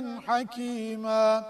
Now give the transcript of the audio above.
حكيما